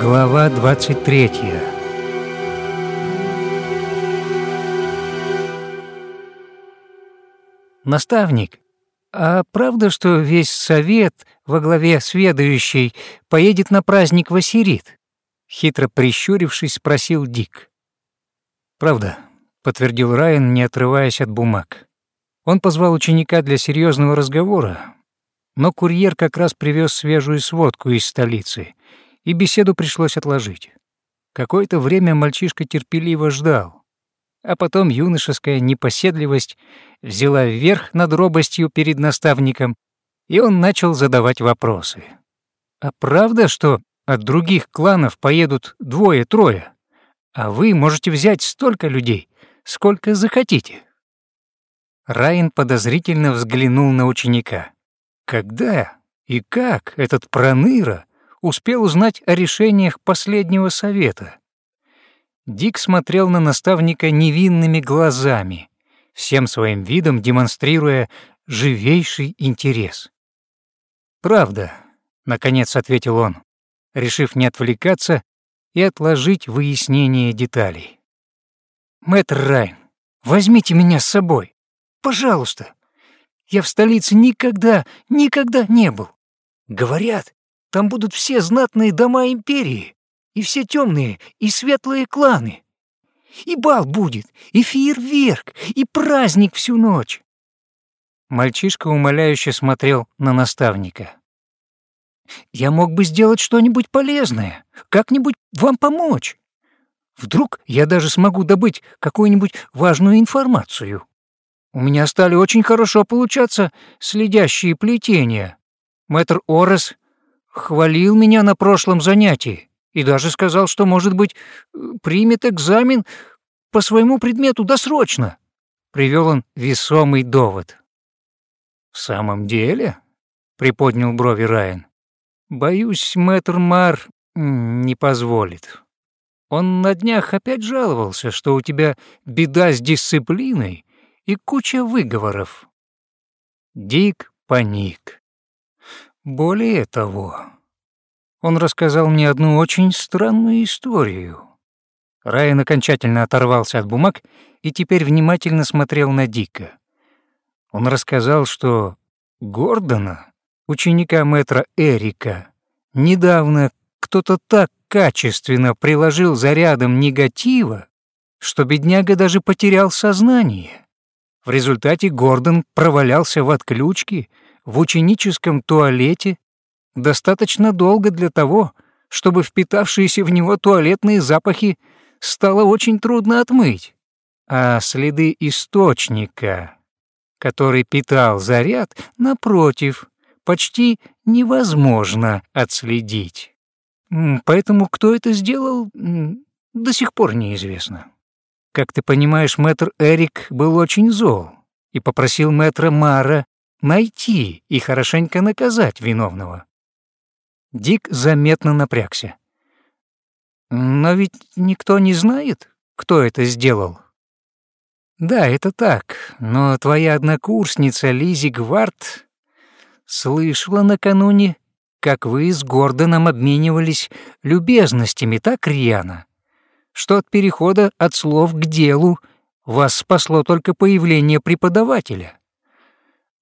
Глава 23 Наставник, а правда, что весь совет во главе с поедет на праздник Васирит? Хитро прищурившись, спросил Дик. Правда, подтвердил Райан, не отрываясь от бумаг. Он позвал ученика для серьезного разговора, но курьер как раз привез свежую сводку из столицы, и беседу пришлось отложить. Какое-то время мальчишка терпеливо ждал, а потом юношеская непоседливость взяла вверх над робостью перед наставником, и он начал задавать вопросы. «А правда, что от других кланов поедут двое-трое, а вы можете взять столько людей, сколько захотите?» Райан подозрительно взглянул на ученика. Когда и как этот проныра успел узнать о решениях последнего совета? Дик смотрел на наставника невинными глазами, всем своим видом демонстрируя живейший интерес. «Правда», — наконец ответил он, решив не отвлекаться и отложить выяснение деталей. «Мэтр Райн, возьмите меня с собой. Пожалуйста. Я в столице никогда, никогда не был. Говорят, там будут все знатные дома империи, и все темные и светлые кланы. И бал будет, и фейерверк, и праздник всю ночь. Мальчишка умоляюще смотрел на наставника. «Я мог бы сделать что-нибудь полезное, как-нибудь вам помочь. Вдруг я даже смогу добыть какую-нибудь важную информацию». У меня стали очень хорошо получаться следящие плетения. Мэтр Орес хвалил меня на прошлом занятии и даже сказал, что, может быть, примет экзамен по своему предмету досрочно. Привел он весомый довод. «В самом деле?» — приподнял брови Райан. «Боюсь, мэтр Мар не позволит. Он на днях опять жаловался, что у тебя беда с дисциплиной, и куча выговоров. Дик паник. Более того, он рассказал мне одну очень странную историю. Райан окончательно оторвался от бумаг и теперь внимательно смотрел на Дика. Он рассказал, что Гордона, ученика мэтра Эрика, недавно кто-то так качественно приложил зарядом негатива, что бедняга даже потерял сознание. В результате Гордон провалялся в отключке в ученическом туалете достаточно долго для того, чтобы впитавшиеся в него туалетные запахи стало очень трудно отмыть, а следы источника, который питал заряд, напротив, почти невозможно отследить. Поэтому кто это сделал, до сих пор неизвестно. Как ты понимаешь, мэтр Эрик был очень зол и попросил мэтра Мара найти и хорошенько наказать виновного. Дик заметно напрягся. Но ведь никто не знает, кто это сделал. Да, это так, но твоя однокурсница Лизи Гвард слышала накануне, как вы с Гордоном обменивались любезностями так рьяно, что от перехода от слов к делу вас спасло только появление преподавателя.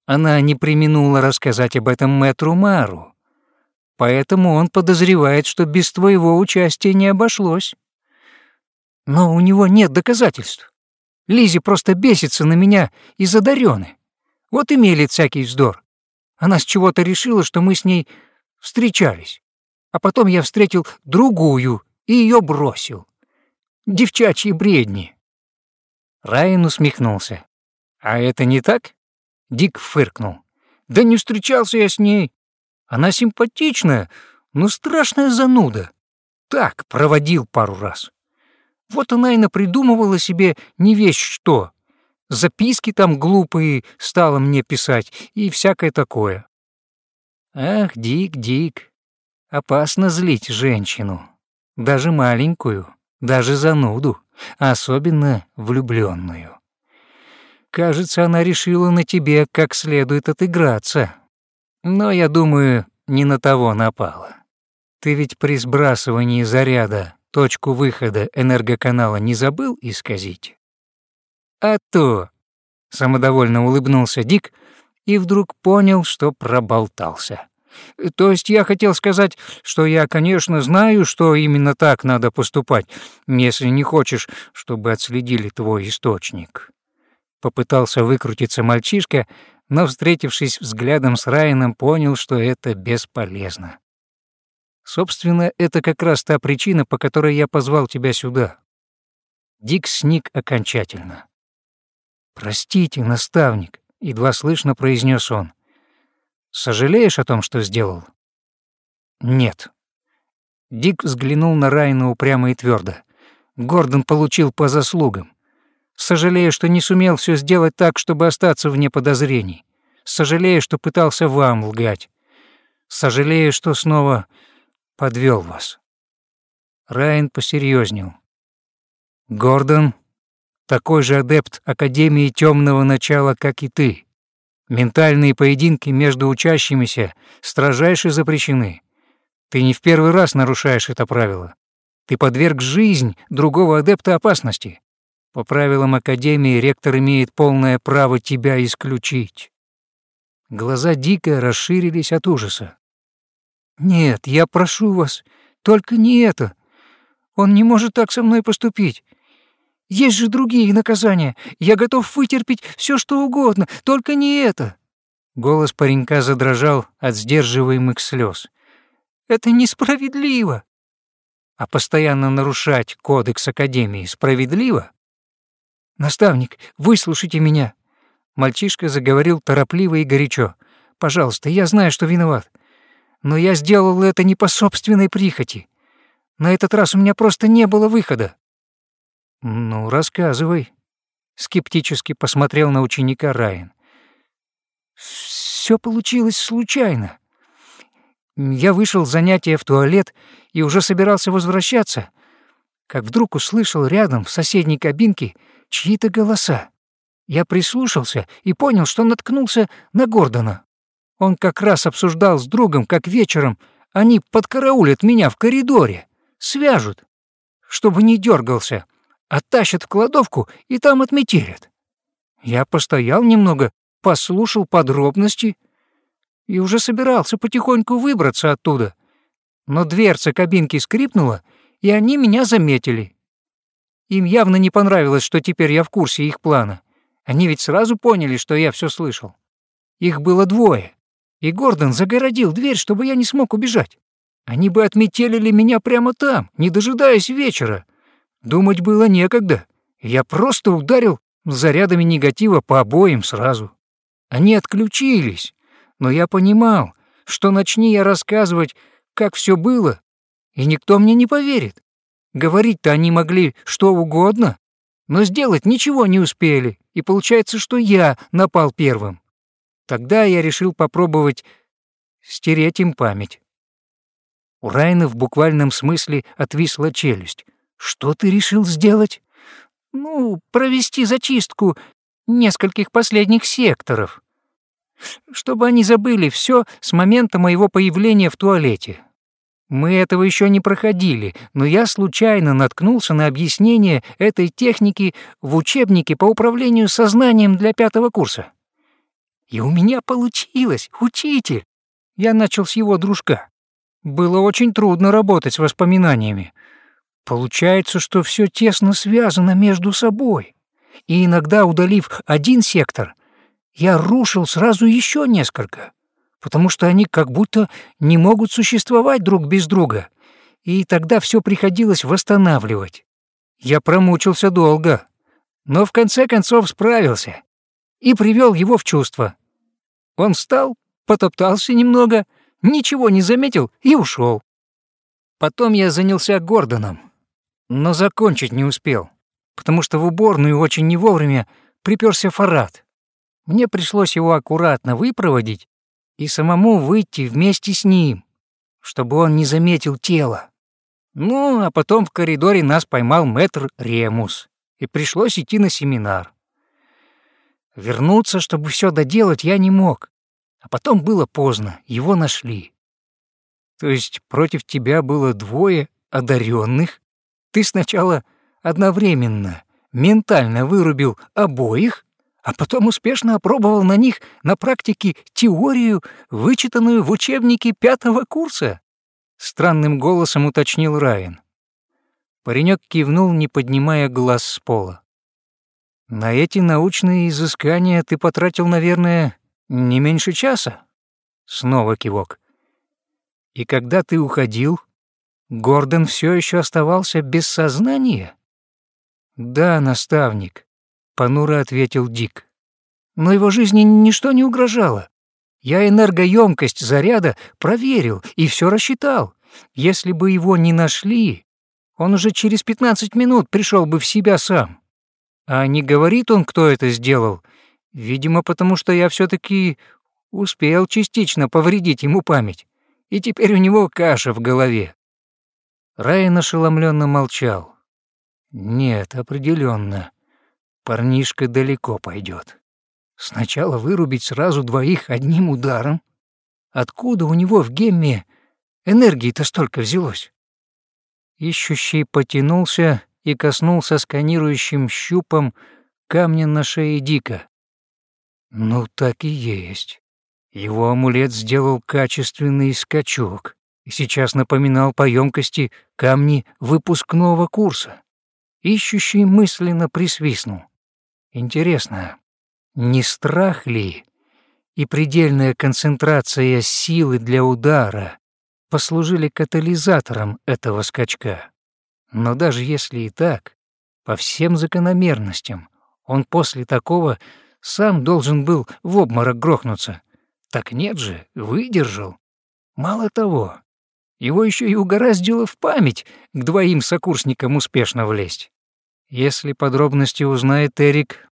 Она не применула рассказать об этом мэтру Мару, поэтому он подозревает, что без твоего участия не обошлось. Но у него нет доказательств. Лизи просто бесится на меня из-за Дарёны. Вот и мелет всякий вздор. Она с чего-то решила, что мы с ней встречались. А потом я встретил другую и ее бросил девчачьи бредни». Райан усмехнулся. «А это не так?» Дик фыркнул. «Да не встречался я с ней. Она симпатичная, но страшная зануда. Так, проводил пару раз. Вот она и напридумывала себе не вещь что. Записки там глупые стала мне писать и всякое такое. Ах, Дик, Дик, опасно злить женщину, даже маленькую даже зануду, особенно влюбленную. Кажется, она решила на тебе как следует отыграться. Но, я думаю, не на того напала. Ты ведь при сбрасывании заряда точку выхода энергоканала не забыл исказить? А то, самодовольно улыбнулся Дик и вдруг понял, что проболтался. То есть я хотел сказать, что я, конечно, знаю, что именно так надо поступать, если не хочешь, чтобы отследили твой источник. Попытался выкрутиться мальчишка, но, встретившись взглядом с Райаном, понял, что это бесполезно. Собственно, это как раз та причина, по которой я позвал тебя сюда. Дик сник окончательно. «Простите, наставник», — едва слышно произнес он. «Сожалеешь о том, что сделал?» «Нет». Дик взглянул на Райана упрямо и твердо. Гордон получил по заслугам. Сожалею, что не сумел все сделать так, чтобы остаться вне подозрений. Сожалею, что пытался вам лгать. Сожалею, что снова подвел вас. Райан посерьезнел. Гордон такой же адепт Академии Темного Начала, как и ты. Ментальные поединки между учащимися строжайше запрещены. Ты не в первый раз нарушаешь это правило. Ты подверг жизнь другого адепта опасности. По правилам Академии ректор имеет полное право тебя исключить». Глаза дико расширились от ужаса. «Нет, я прошу вас, только не это. Он не может так со мной поступить. Есть же другие наказания. Я готов вытерпеть все, что угодно, только не это». Голос паренька задрожал от сдерживаемых слез. «Это несправедливо». «А постоянно нарушать кодекс Академии справедливо?» «Наставник, выслушайте меня!» Мальчишка заговорил торопливо и горячо. «Пожалуйста, я знаю, что виноват. Но я сделал это не по собственной прихоти. На этот раз у меня просто не было выхода». «Ну, рассказывай», — скептически посмотрел на ученика Райан. Все получилось случайно. Я вышел с занятия в туалет и уже собирался возвращаться, как вдруг услышал рядом в соседней кабинке чьи-то голоса. Я прислушался и понял, что наткнулся на Гордона. Он как раз обсуждал с другом, как вечером они подкараулят меня в коридоре, свяжут, чтобы не дергался, оттащат в кладовку и там отметелят. Я постоял немного, послушал подробности и уже собирался потихоньку выбраться оттуда. Но дверца кабинки скрипнула, и они меня заметили. Им явно не понравилось, что теперь я в курсе их плана. Они ведь сразу поняли, что я все слышал. Их было двое, и Гордон загородил дверь, чтобы я не смог убежать. Они бы отметелили меня прямо там, не дожидаясь вечера. Думать было некогда. Я просто ударил зарядами негатива по обоим сразу. Они отключились, но я понимал, что начни я рассказывать, как все было, и никто мне не поверит. Говорить-то они могли что угодно, но сделать ничего не успели, и получается, что я напал первым. Тогда я решил попробовать стереть им память. У Райна в буквальном смысле отвисла челюсть. «Что ты решил сделать?» «Ну, провести зачистку нескольких последних секторов, чтобы они забыли все с момента моего появления в туалете. Мы этого еще не проходили, но я случайно наткнулся на объяснение этой техники в учебнике по управлению сознанием для пятого курса. И у меня получилось, учитель. Я начал с его дружка. Было очень трудно работать с воспоминаниями. Получается, что все тесно связано между собой. И иногда, удалив один сектор, я рушил сразу еще несколько потому что они как будто не могут существовать друг без друга, и тогда все приходилось восстанавливать. Я промучился долго, но в конце концов справился и привел его в чувство. Он встал, потоптался немного, ничего не заметил и ушел. Потом я занялся Гордоном, но закончить не успел, потому что в уборную очень не вовремя приперся Фарад. Мне пришлось его аккуратно выпроводить и самому выйти вместе с ним, чтобы он не заметил тело. Ну, а потом в коридоре нас поймал мэтр Ремус, и пришлось идти на семинар. Вернуться, чтобы все доделать, я не мог. А потом было поздно, его нашли. То есть против тебя было двое одаренных? Ты сначала одновременно ментально вырубил обоих, а потом успешно опробовал на них на практике теорию, вычитанную в учебнике пятого курса?» Странным голосом уточнил Райан. Паренек кивнул, не поднимая глаз с пола. «На эти научные изыскания ты потратил, наверное, не меньше часа?» Снова кивок. «И когда ты уходил, Гордон все еще оставался без сознания?» «Да, наставник», — понуро ответил Дик. «Но его жизни ничто не угрожало. Я энергоемкость заряда проверил и все рассчитал. Если бы его не нашли, он уже через 15 минут пришел бы в себя сам. А не говорит он, кто это сделал, видимо, потому что я все таки успел частично повредить ему память, и теперь у него каша в голове». Райан ошеломленно молчал. Нет, определенно. Парнишка далеко пойдет. Сначала вырубить сразу двоих одним ударом. Откуда у него в гемме энергии-то столько взялось? Ищущий потянулся и коснулся сканирующим щупом камня на шее Дика. Ну, так и есть. Его амулет сделал качественный скачок и сейчас напоминал по емкости камни выпускного курса. Ищущий мысленно присвистнул. Интересно, не страх ли и предельная концентрация силы для удара послужили катализатором этого скачка? Но даже если и так, по всем закономерностям, он после такого сам должен был в обморок грохнуться. Так нет же, выдержал. Мало того, его еще и угораздило в память к двоим сокурсникам успешно влезть. Если подробности узнает Эрик,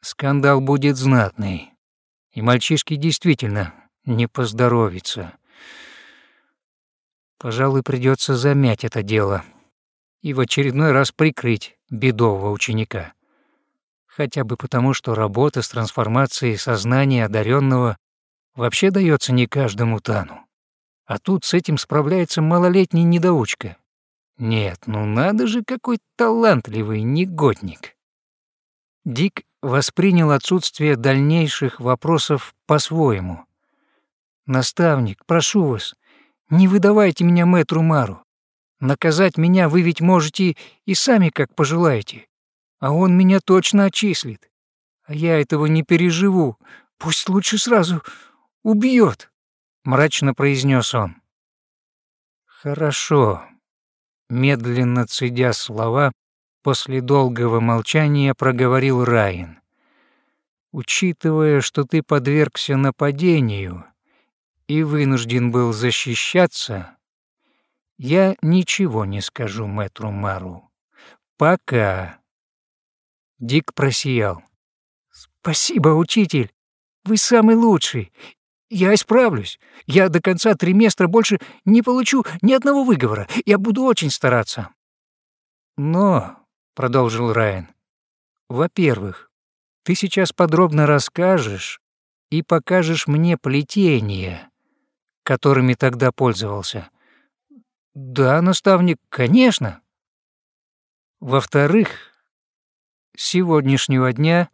скандал будет знатный. И мальчишке действительно не поздоровится. Пожалуй, придется замять это дело и в очередной раз прикрыть бедового ученика. Хотя бы потому, что работа с трансформацией сознания одаренного вообще дается не каждому тану. А тут с этим справляется малолетний недоучка. Нет, ну надо же, какой талантливый негодник. Дик воспринял отсутствие дальнейших вопросов по-своему. «Наставник, прошу вас, не выдавайте меня мэтру Мару. Наказать меня вы ведь можете и сами, как пожелаете. А он меня точно отчислит. А я этого не переживу. Пусть лучше сразу убьет», — мрачно произнес он. «Хорошо», Медленно цедя слова, после долгого молчания проговорил Райан. «Учитывая, что ты подвергся нападению и вынужден был защищаться, я ничего не скажу мэтру Мару. Пока». Дик просиял. «Спасибо, учитель. Вы самый лучший. Я исправлюсь. Я до конца триместра больше не получу ни одного выговора. Я буду очень стараться. Но, — продолжил Райан, — во-первых, ты сейчас подробно расскажешь и покажешь мне плетение, которыми тогда пользовался. Да, наставник, конечно. Во-вторых, с сегодняшнего дня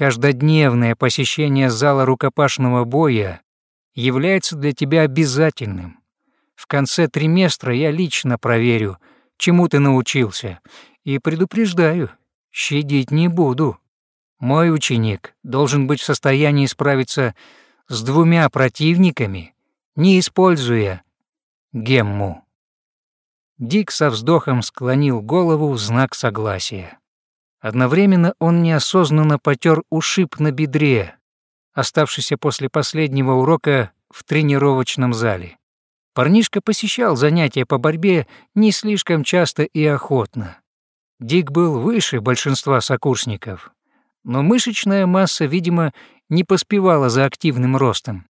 Каждодневное посещение зала рукопашного боя является для тебя обязательным. В конце триместра я лично проверю, чему ты научился, и предупреждаю, щадить не буду. Мой ученик должен быть в состоянии справиться с двумя противниками, не используя гемму. Дик со вздохом склонил голову в знак согласия. Одновременно он неосознанно потер ушиб на бедре, оставшийся после последнего урока в тренировочном зале. Парнишка посещал занятия по борьбе не слишком часто и охотно. Дик был выше большинства сокурсников, но мышечная масса, видимо, не поспевала за активным ростом,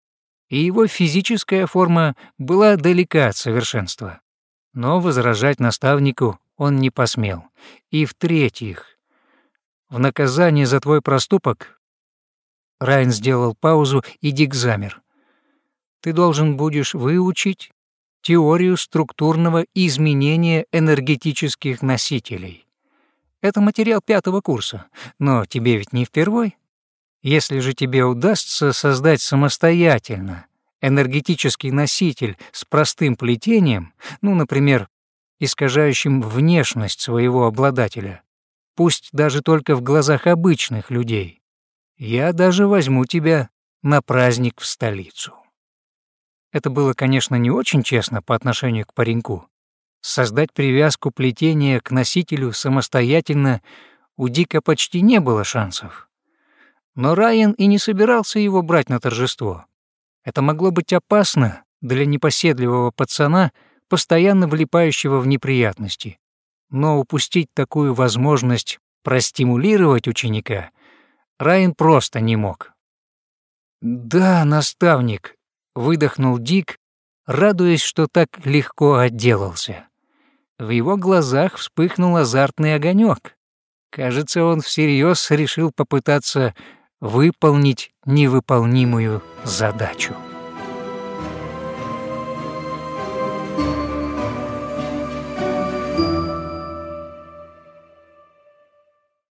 и его физическая форма была далека от совершенства. Но возражать наставнику он не посмел. И в-третьих, в наказание за твой проступок...» Райан сделал паузу, и Дик замер. «Ты должен будешь выучить теорию структурного изменения энергетических носителей. Это материал пятого курса, но тебе ведь не впервой. Если же тебе удастся создать самостоятельно энергетический носитель с простым плетением, ну, например, искажающим внешность своего обладателя, пусть даже только в глазах обычных людей, я даже возьму тебя на праздник в столицу. Это было, конечно, не очень честно по отношению к пареньку. Создать привязку плетения к носителю самостоятельно у Дика почти не было шансов. Но Райан и не собирался его брать на торжество. Это могло быть опасно для непоседливого пацана, постоянно влипающего в неприятности. Но упустить такую возможность простимулировать ученика Райан просто не мог. «Да, наставник», — выдохнул Дик, радуясь, что так легко отделался. В его глазах вспыхнул азартный огонек. Кажется, он всерьез решил попытаться выполнить невыполнимую задачу.